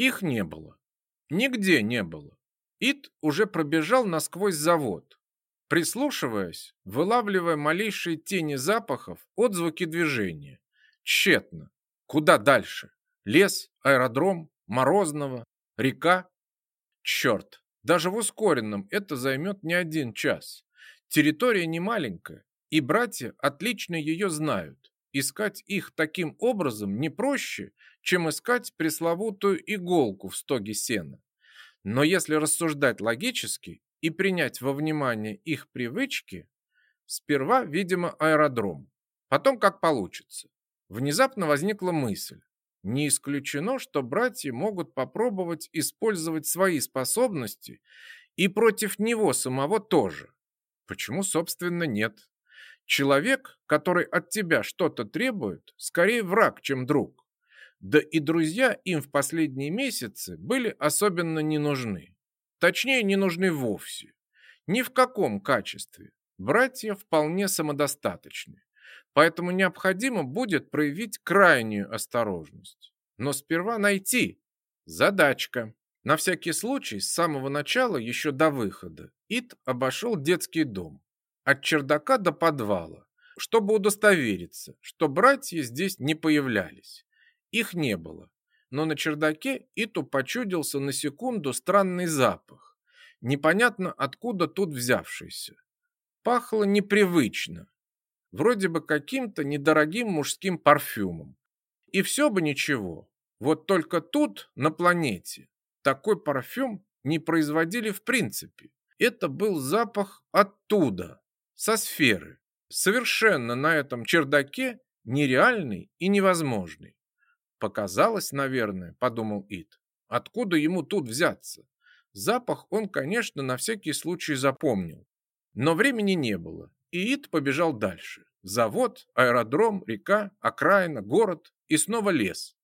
Их не было. Нигде не было. Ит уже пробежал насквозь завод, прислушиваясь, вылавливая малейшие тени запахов, отзвуки движения. Тщетно. Куда дальше? Лес, аэродром, Морозного, река? Черт, даже в ускоренном это займет не один час. Территория не маленькая, и братья отлично ее знают. Искать их таким образом не проще, чем искать пресловутую иголку в стоге сена. Но если рассуждать логически и принять во внимание их привычки, сперва, видимо, аэродром, потом как получится. Внезапно возникла мысль. Не исключено, что братья могут попробовать использовать свои способности и против него самого тоже. Почему, собственно, нет? Человек, который от тебя что-то требует, скорее враг, чем друг. Да и друзья им в последние месяцы были особенно не нужны. Точнее, не нужны вовсе. Ни в каком качестве. Братья вполне самодостаточны. Поэтому необходимо будет проявить крайнюю осторожность. Но сперва найти. Задачка. На всякий случай, с самого начала, еще до выхода, Ит обошел детский дом. От чердака до подвала, чтобы удостовериться, что братья здесь не появлялись. Их не было. Но на чердаке Иту почудился на секунду странный запах. Непонятно откуда тут взявшийся. Пахло непривычно. Вроде бы каким-то недорогим мужским парфюмом. И все бы ничего. Вот только тут, на планете, такой парфюм не производили в принципе. Это был запах оттуда, со сферы. Совершенно на этом чердаке нереальный и невозможный. Показалось, наверное, подумал Ит. Откуда ему тут взяться? Запах он, конечно, на всякий случай запомнил. Но времени не было, и Ит побежал дальше. Завод, аэродром, река, окраина, город и снова лес.